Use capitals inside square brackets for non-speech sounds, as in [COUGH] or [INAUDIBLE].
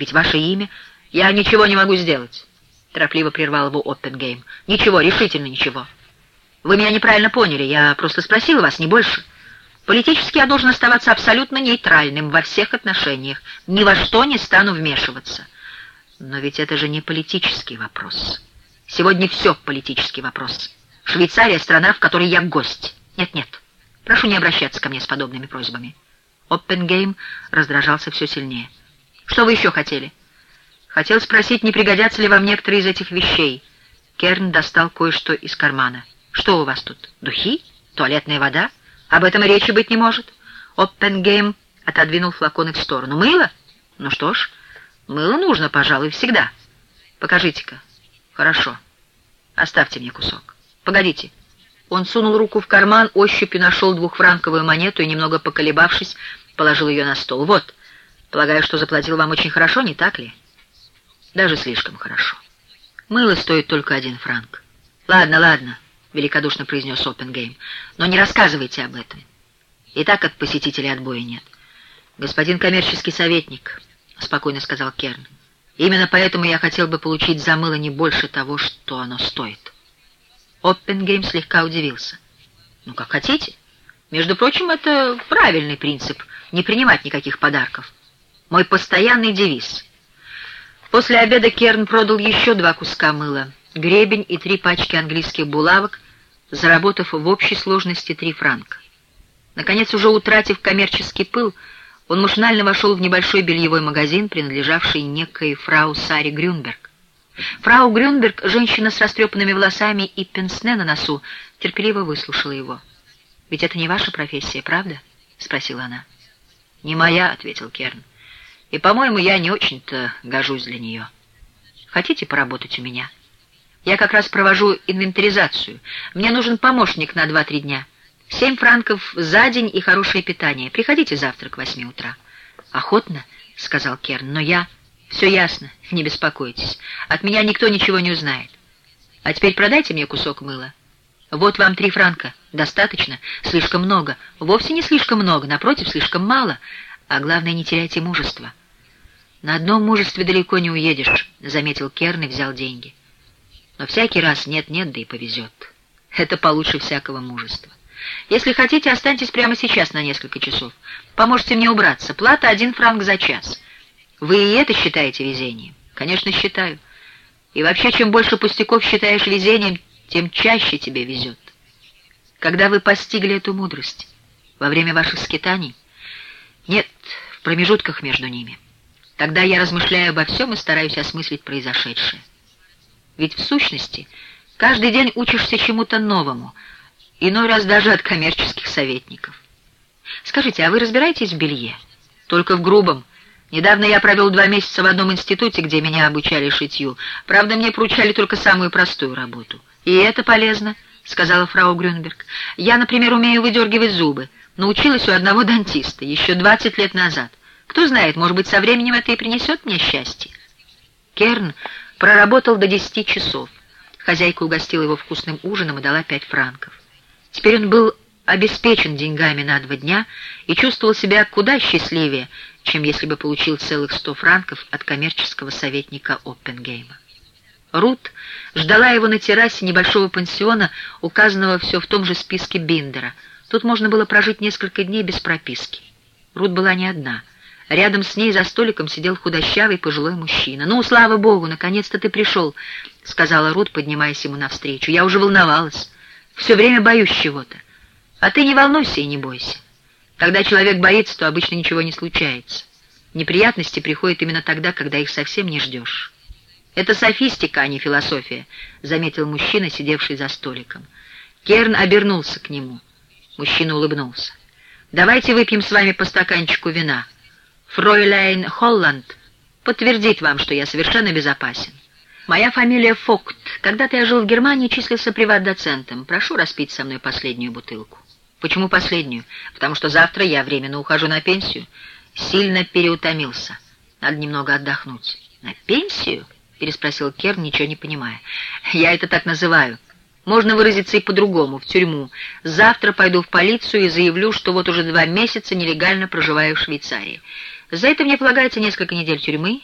Ведь ваше имя... Я ничего не могу сделать, — торопливо прервал его Оппенгейм. Ничего, решительно ничего. Вы меня неправильно поняли, я просто спросил вас, не больше. Политически я должен оставаться абсолютно нейтральным во всех отношениях. Ни во что не стану вмешиваться. Но ведь это же не политический вопрос. Сегодня все политический вопрос. Швейцария — страна, в которой я гость. Нет-нет, прошу не обращаться ко мне с подобными просьбами. Оппенгейм раздражался все сильнее. Что вы еще хотели? Хотел спросить, не пригодятся ли вам некоторые из этих вещей. Керн достал кое-что из кармана. Что у вас тут? Духи? Туалетная вода? Об этом и речи быть не может. Оппенгейм отодвинул флаконы в сторону. Мыло? Ну что ж, мыло нужно, пожалуй, всегда. Покажите-ка. Хорошо. Оставьте мне кусок. Погодите. Он сунул руку в карман, ощупью нашел двухфранковую монету и, немного поколебавшись, положил ее на стол. Вот, полагаю, что заплатил вам очень хорошо, не так ли? Даже слишком хорошо. Мыло стоит только один франк. Ладно, ладно, великодушно произнес Оппенгейм, но не рассказывайте об этом. И так от посетителей отбоя нет. Господин коммерческий советник, спокойно сказал Керн, именно поэтому я хотел бы получить за мыло не больше того, что оно стоит. Оппенгейм слегка удивился. Ну, как хотите. Между прочим, это правильный принцип — не принимать никаких подарков. Мой постоянный девиз — После обеда Керн продал еще два куска мыла, гребень и три пачки английских булавок, заработав в общей сложности три франка. Наконец, уже утратив коммерческий пыл, он машинально вошел в небольшой бельевой магазин, принадлежавший некой фрау Саре Грюнберг. Фрау Грюнберг, женщина с растрепанными волосами и пенсне на носу, терпеливо выслушала его. «Ведь это не ваша профессия, правда?» — спросила она. «Не моя», — ответил Керн. И, по-моему, я не очень-то гожусь для нее. Хотите поработать у меня? Я как раз провожу инвентаризацию. Мне нужен помощник на два-три дня. Семь франков за день и хорошее питание. Приходите завтра к восьми утра. Охотно, — сказал Керн, — но я... Все ясно, [LAUGHS] не беспокойтесь. От меня никто ничего не узнает. А теперь продайте мне кусок мыла. Вот вам три франка. Достаточно? Слишком много. Вовсе не слишком много, напротив, слишком мало. А главное, не теряйте мужества. «На одном мужестве далеко не уедешь», — заметил Керн и взял деньги. «Но всякий раз нет-нет, да и повезет. Это получше всякого мужества. Если хотите, останьтесь прямо сейчас на несколько часов. Поможете мне убраться. Плата один франк за час. Вы и это считаете везением?» «Конечно, считаю. И вообще, чем больше пустяков считаешь везением, тем чаще тебе везет. Когда вы постигли эту мудрость? Во время ваших скитаний? Нет, в промежутках между ними». Тогда я размышляю обо всем и стараюсь осмыслить произошедшее. Ведь в сущности каждый день учишься чему-то новому, иной раз даже от коммерческих советников. Скажите, а вы разбираетесь в белье? Только в грубом. Недавно я провел два месяца в одном институте, где меня обучали шитью. Правда, мне поручали только самую простую работу. И это полезно, — сказала фрау Грюнберг. Я, например, умею выдергивать зубы. Научилась у одного дантиста еще двадцать лет назад. Кто знает, может быть, со временем это и принесет мне счастье. Керн проработал до десяти часов. Хозяйка угостила его вкусным ужином и дала пять франков. Теперь он был обеспечен деньгами на два дня и чувствовал себя куда счастливее, чем если бы получил целых сто франков от коммерческого советника Оппенгейма. Рут ждала его на террасе небольшого пансиона, указанного все в том же списке Биндера. Тут можно было прожить несколько дней без прописки. Рут была не одна — Рядом с ней за столиком сидел худощавый пожилой мужчина. «Ну, слава богу, наконец-то ты пришел», — сказала Рут, поднимаясь ему навстречу. «Я уже волновалась. Все время боюсь чего-то. А ты не волнуйся и не бойся. Когда человек боится, то обычно ничего не случается. Неприятности приходят именно тогда, когда их совсем не ждешь». «Это софистика, а не философия», — заметил мужчина, сидевший за столиком. Керн обернулся к нему. Мужчина улыбнулся. «Давайте выпьем с вами по стаканчику вина». Фройляйн Холланд подтвердит вам, что я совершенно безопасен. Моя фамилия Фокт. Когда-то я жил в Германии, числился приват-доцентом. Прошу распить со мной последнюю бутылку. Почему последнюю? Потому что завтра я временно ухожу на пенсию. Сильно переутомился. Надо немного отдохнуть. На пенсию? Переспросил Керн, ничего не понимая. Я это так называю. Можно выразиться и по-другому, в тюрьму. Завтра пойду в полицию и заявлю, что вот уже два месяца нелегально проживаю в Швейцарии. За это мне полагается несколько недель тюрьмы,